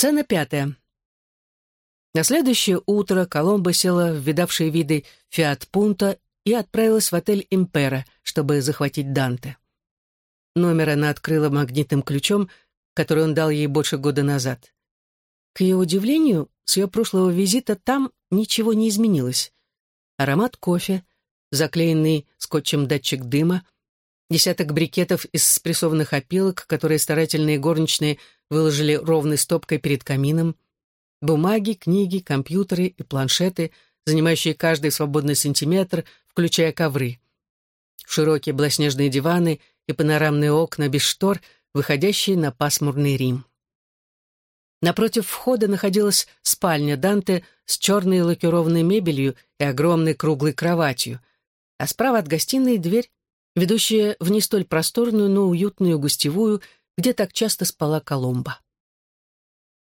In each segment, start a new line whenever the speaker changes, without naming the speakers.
Сцена пятая. На следующее утро Коломбо села в видавшие виды «Фиат Пунта» и отправилась в отель «Импера», чтобы захватить Данте. Номер она открыла магнитным ключом, который он дал ей больше года назад. К ее удивлению, с ее прошлого визита там ничего не изменилось. Аромат кофе, заклеенный скотчем датчик дыма, десяток брикетов из спрессованных опилок, которые старательные горничные выложили ровной стопкой перед камином, бумаги, книги, компьютеры и планшеты, занимающие каждый свободный сантиметр, включая ковры. Широкие белоснежные диваны и панорамные окна без штор, выходящие на пасмурный Рим. Напротив входа находилась спальня Данте с черной лакированной мебелью и огромной круглой кроватью, а справа от гостиной дверь, ведущая в не столь просторную, но уютную гостевую, где так часто спала Коломба.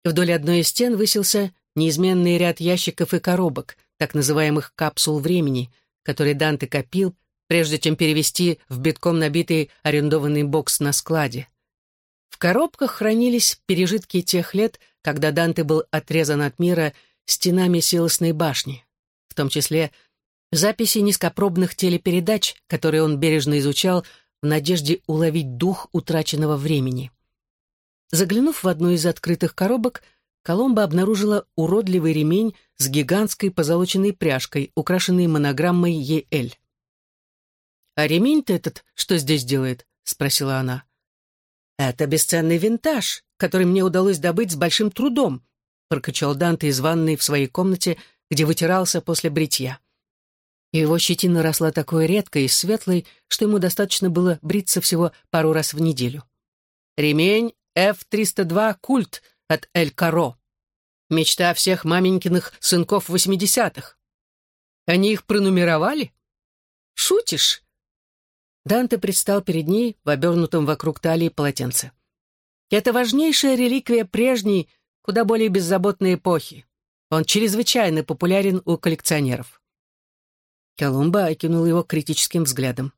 Вдоль одной из стен высился неизменный ряд ящиков и коробок, так называемых капсул времени, которые Данте копил, прежде чем перевести в битком набитый арендованный бокс на складе. В коробках хранились пережитки тех лет, когда Данте был отрезан от мира стенами силосной башни, в том числе записи низкопробных телепередач, которые он бережно изучал в надежде уловить дух утраченного времени. Заглянув в одну из открытых коробок, Коломба обнаружила уродливый ремень с гигантской позолоченной пряжкой, украшенной монограммой ЕЛ. «А ремень-то этот что здесь делает?» — спросила она. «Это бесценный винтаж, который мне удалось добыть с большим трудом», — прокачал Данте из ванной в своей комнате, где вытирался после бритья. Его щетина росла такой редкой и светлой, что ему достаточно было бриться всего пару раз в неделю. Ремень F-302 «Культ» от Эль Каро. Мечта всех маменькиных сынков восьмидесятых. Они их пронумеровали? Шутишь? Данте предстал перед ней в обернутом вокруг талии полотенце. Это важнейшая реликвия прежней, куда более беззаботной эпохи. Он чрезвычайно популярен у коллекционеров. Колумба окинул его критическим взглядом.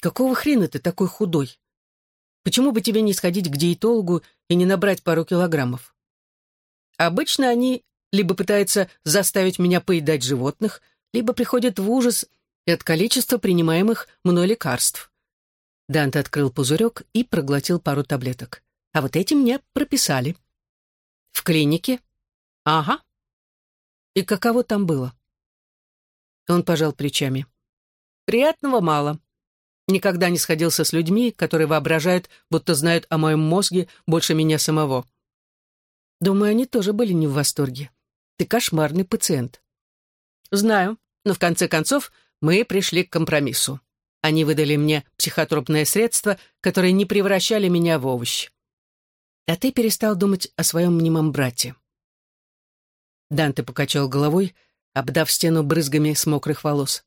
«Какого хрена ты такой худой? Почему бы тебе не сходить к диетологу и не набрать пару килограммов? Обычно они либо пытаются заставить меня поедать животных, либо приходят в ужас от количества принимаемых мной лекарств. Данте открыл пузырек и проглотил пару таблеток. А вот эти мне прописали. В клинике? Ага. И каково там было? Он пожал плечами. Приятного мало. Никогда не сходился с людьми, которые воображают, будто знают о моем мозге больше меня самого. Думаю, они тоже были не в восторге. Ты кошмарный пациент. Знаю, но в конце концов мы пришли к компромиссу. Они выдали мне психотропное средство, которое не превращали меня в овощ. А ты перестал думать о своем мнимом брате. Данте покачал головой, обдав стену брызгами с мокрых волос.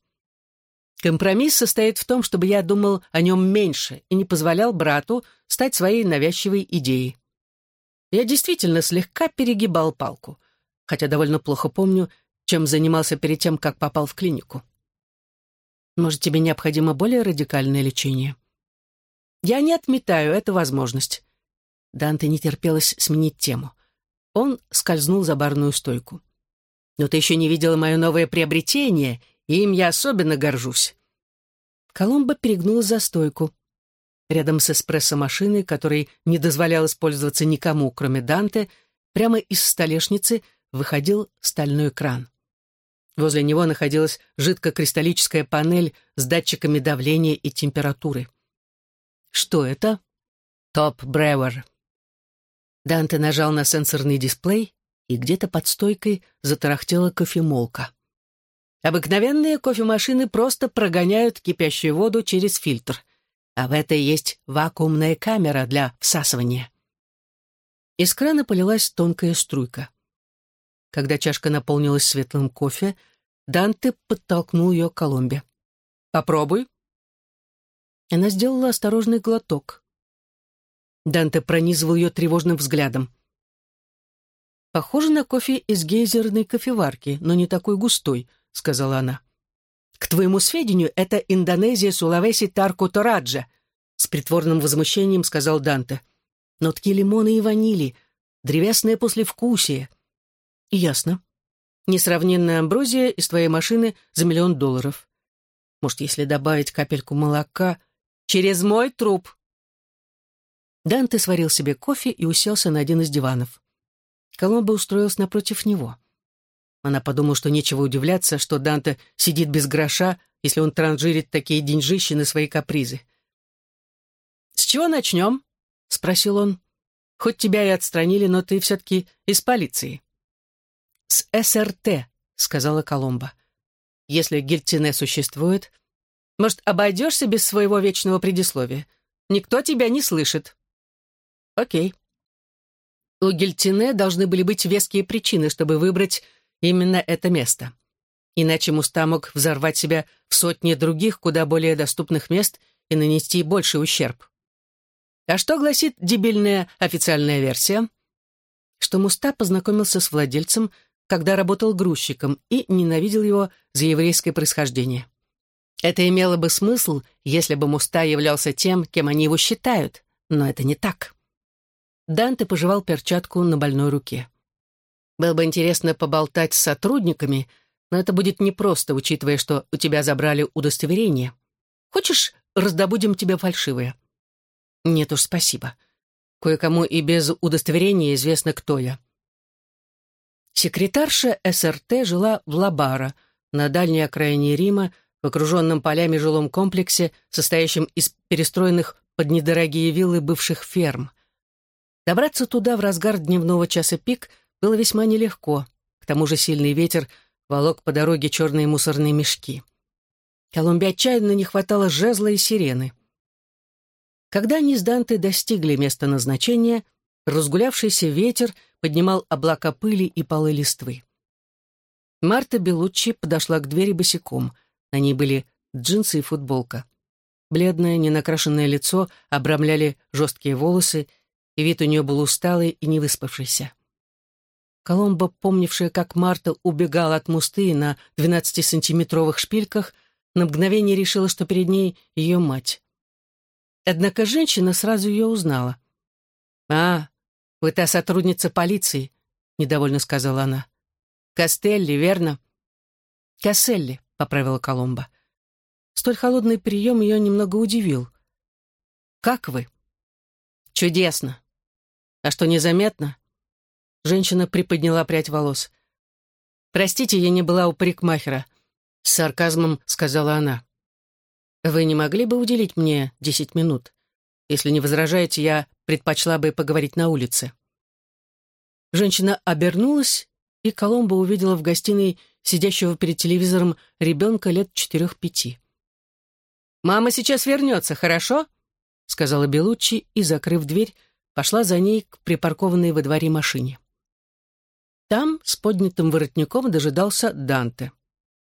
Компромисс состоит в том, чтобы я думал о нем меньше и не позволял брату стать своей навязчивой идеей. Я действительно слегка перегибал палку, хотя довольно плохо помню, чем занимался перед тем, как попал в клинику. Может, тебе необходимо более радикальное лечение? Я не отметаю эту возможность. Данте не терпелось сменить тему. Он скользнул за барную стойку. Но ты еще не видела мое новое приобретение, и им я особенно горжусь. Коломба перегнула за стойку. Рядом с эспрессо-машиной, которой не дозволялось пользоваться никому, кроме Данте, прямо из столешницы выходил стальной кран. Возле него находилась жидкокристаллическая панель с датчиками давления и температуры. Что это? Топ Бревер. Данте нажал на сенсорный дисплей, и где-то под стойкой затарахтела кофемолка. Обыкновенные кофемашины просто прогоняют кипящую воду через фильтр, а в этой есть вакуумная камера для всасывания. Из крана полилась тонкая струйка. Когда чашка наполнилась светлым кофе, Данте подтолкнул ее к Коломбе. «Попробуй». Она сделала осторожный глоток. Данте пронизывал ее тревожным взглядом. «Похоже на кофе из гейзерной кофеварки, но не такой густой», — сказала она. «К твоему сведению, это Индонезия Сулавеси Тарко Тораджа», — с притворным возмущением сказал Данте. «Нотки лимона и ванили, древесное послевкусие. Ясно. Несравненная амброзия из твоей машины за миллион долларов. Может, если добавить капельку молока через мой труп? Данте сварил себе кофе и уселся на один из диванов. Коломбо устроился напротив него. Она подумала, что нечего удивляться, что Данте сидит без гроша, если он транжирит такие деньжищи на свои капризы. «С чего начнем?» — спросил он. «Хоть тебя и отстранили, но ты все-таки из полиции». «С СРТ», — сказала Коломба. «Если гильтине существует, может, обойдешься без своего вечного предисловия? Никто тебя не слышит». «Окей». У гильтине должны были быть веские причины, чтобы выбрать именно это место. Иначе Муста мог взорвать себя в сотни других, куда более доступных мест и нанести больший ущерб. А что гласит дебильная официальная версия? Что Муста познакомился с владельцем, когда работал грузчиком, и ненавидел его за еврейское происхождение. Это имело бы смысл, если бы Муста являлся тем, кем они его считают, но это не так. Данте пожевал перчатку на больной руке. Было бы интересно поболтать с сотрудниками, но это будет непросто, учитывая, что у тебя забрали удостоверение. Хочешь, раздобудем тебе фальшивое?» «Нет уж, спасибо. Кое-кому и без удостоверения известно, кто я». Секретарша СРТ жила в Лабара, на дальней окраине Рима, в окруженном полями жилом комплексе, состоящем из перестроенных под недорогие виллы бывших ферм. Добраться туда в разгар дневного часа пик было весьма нелегко, к тому же сильный ветер волок по дороге черные мусорные мешки. Колумбе отчаянно не хватало жезла и сирены. Когда они с Данте достигли места назначения, разгулявшийся ветер поднимал облака пыли и полы листвы. Марта Белуччи подошла к двери босиком. На ней были джинсы и футболка. Бледное, ненакрашенное лицо обрамляли жесткие волосы, и вид у нее был усталый и невыспавшийся. Коломба, помнившая, как Марта убегала от мусты на 12-сантиметровых шпильках, на мгновение решила, что перед ней ее мать. Однако женщина сразу ее узнала. «А, вы та сотрудница полиции», — недовольно сказала она. «Костелли, верно?» «Касселли», — поправила Коломба. Столь холодный прием ее немного удивил. «Как вы?» «Чудесно. А что, незаметно?» Женщина приподняла прядь волос. «Простите, я не была у парикмахера», — с сарказмом сказала она. «Вы не могли бы уделить мне десять минут? Если не возражаете, я предпочла бы поговорить на улице». Женщина обернулась, и Коломбо увидела в гостиной сидящего перед телевизором ребенка лет четырех-пяти. «Мама сейчас вернется, хорошо?» — сказала Белуччи и, закрыв дверь, пошла за ней к припаркованной во дворе машине. Там с поднятым воротником дожидался Данте.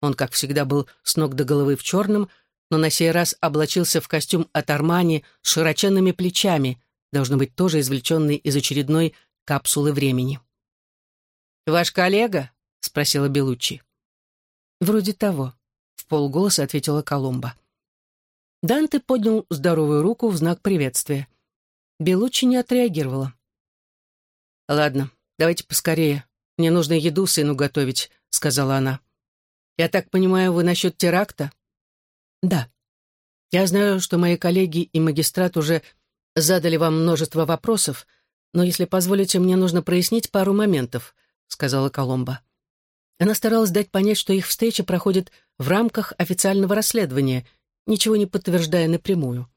Он, как всегда, был с ног до головы в черном, но на сей раз облачился в костюм от Армани с широченными плечами, должно быть, тоже извлеченный из очередной капсулы времени. «Ваш коллега?» — спросила Белуччи. «Вроде того», — в полголоса ответила Коломба. Данте поднял здоровую руку в знак приветствия. Белуччи не отреагировала. «Ладно, давайте поскорее», «Мне нужно еду сыну готовить», — сказала она. «Я так понимаю, вы насчет теракта?» «Да. Я знаю, что мои коллеги и магистрат уже задали вам множество вопросов, но, если позволите, мне нужно прояснить пару моментов», — сказала Коломба. Она старалась дать понять, что их встреча проходит в рамках официального расследования, ничего не подтверждая напрямую.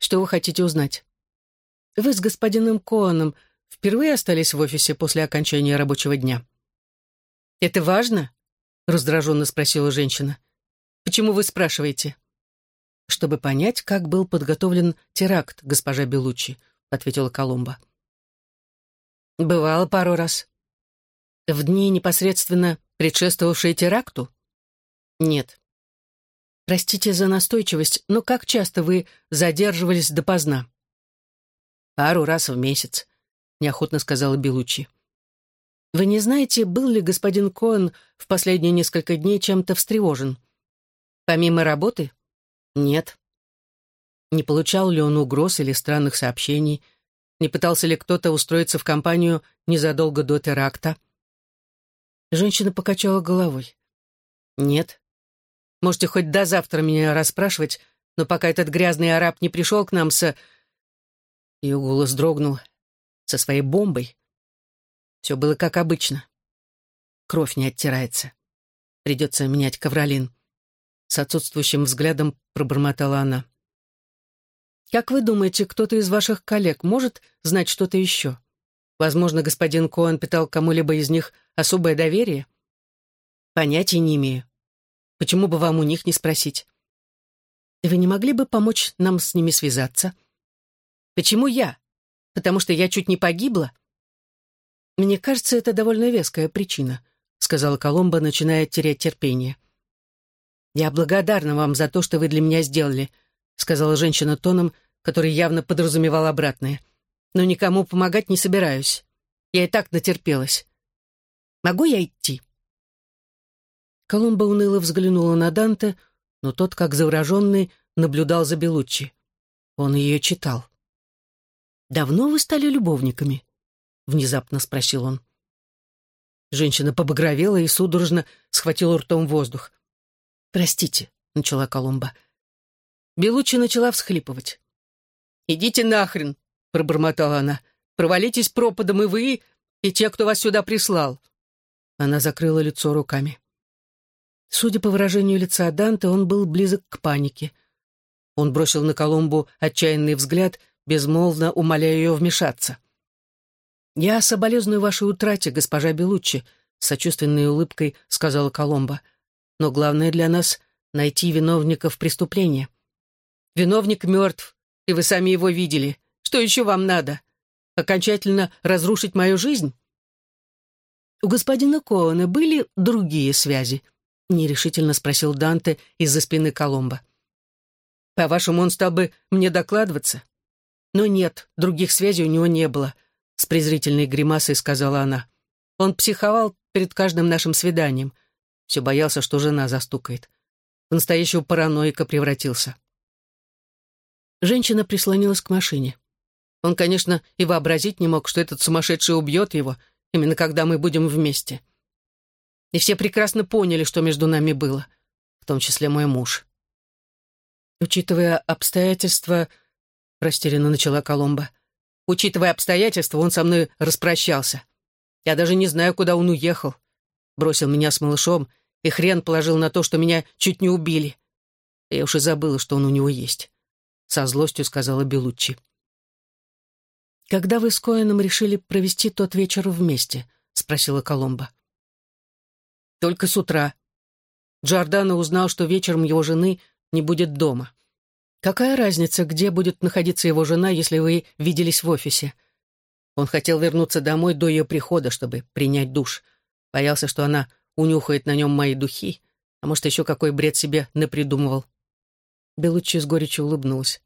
«Что вы хотите узнать?» «Вы с господином Коаном впервые остались в офисе после окончания рабочего дня. «Это важно?» — раздраженно спросила женщина. «Почему вы спрашиваете?» «Чтобы понять, как был подготовлен теракт, госпожа Белуччи», — ответила Коломба. «Бывало пару раз». «В дни, непосредственно предшествовавшие теракту?» «Нет». «Простите за настойчивость, но как часто вы задерживались допоздна?» «Пару раз в месяц. — неохотно сказала Белучи. «Вы не знаете, был ли господин Коэн в последние несколько дней чем-то встревожен? Помимо работы? Нет. Не получал ли он угроз или странных сообщений? Не пытался ли кто-то устроиться в компанию незадолго до теракта? Женщина покачала головой. «Нет. Можете хоть до завтра меня расспрашивать, но пока этот грязный араб не пришел к нам с...» Ее голос дрогнул. «Со своей бомбой. Все было как обычно. Кровь не оттирается. Придется менять ковролин». С отсутствующим взглядом пробормотала она. «Как вы думаете, кто-то из ваших коллег может знать что-то еще? Возможно, господин Коэн питал кому-либо из них особое доверие?» «Понятия не имею. Почему бы вам у них не спросить? Вы не могли бы помочь нам с ними связаться? Почему я? Потому что я чуть не погибла? Мне кажется, это довольно веская причина, сказала Коломба, начиная терять терпение. Я благодарна вам за то, что вы для меня сделали, сказала женщина тоном, который явно подразумевал обратное. Но никому помогать не собираюсь. Я и так натерпелась. Могу я идти? Коломба уныло взглянула на Данте, но тот, как завороженный, наблюдал за Белуччи. Он ее читал. «Давно вы стали любовниками?» — внезапно спросил он. Женщина побагровела и судорожно схватила ртом воздух. «Простите», — начала Коломба. Белуччи начала всхлипывать. «Идите нахрен», — пробормотала она. «Провалитесь пропадом и вы, и те, кто вас сюда прислал». Она закрыла лицо руками. Судя по выражению лица Данте, он был близок к панике. Он бросил на Коломбу отчаянный взгляд, безмолвно умоляя ее вмешаться. «Я соболезную вашей утрате, госпожа Белуччи», — сочувственной улыбкой сказала Коломба. «Но главное для нас — найти виновников преступления. Виновник мертв, и вы сами его видели. Что еще вам надо? Окончательно разрушить мою жизнь?» У господина Коэна были другие связи —— нерешительно спросил Данте из-за спины Коломбо. «По-вашему, он стал бы мне докладываться?» «Но нет, других связей у него не было», — с презрительной гримасой сказала она. «Он психовал перед каждым нашим свиданием. Все боялся, что жена застукает. В настоящего параноика превратился». Женщина прислонилась к машине. Он, конечно, и вообразить не мог, что этот сумасшедший убьет его, именно когда мы будем вместе и все прекрасно поняли, что между нами было, в том числе мой муж. Учитывая обстоятельства, растерянно начала Коломба, учитывая обстоятельства, он со мной распрощался. Я даже не знаю, куда он уехал. Бросил меня с малышом, и хрен положил на то, что меня чуть не убили. Я уж и забыла, что он у него есть. Со злостью сказала Белуччи. «Когда вы с Коэном решили провести тот вечер вместе?» — спросила Коломба. Только с утра. Джордано узнал, что вечером его жены не будет дома. Какая разница, где будет находиться его жена, если вы виделись в офисе? Он хотел вернуться домой до ее прихода, чтобы принять душ. Боялся, что она унюхает на нем мои духи, а может, еще какой бред себе напридумывал. Белуччи с горечью улыбнулась.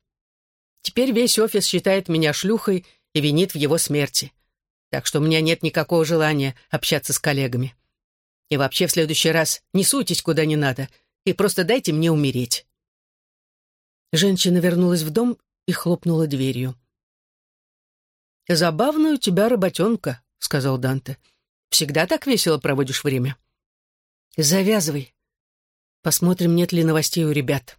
Теперь весь офис считает меня шлюхой и винит в его смерти. Так что у меня нет никакого желания общаться с коллегами. И вообще в следующий раз не суйтесь куда не надо и просто дайте мне умереть». Женщина вернулась в дом и хлопнула дверью. «Забавная у тебя работенка», — сказал Данте. «Всегда так весело проводишь время». «Завязывай. Посмотрим, нет ли новостей у ребят».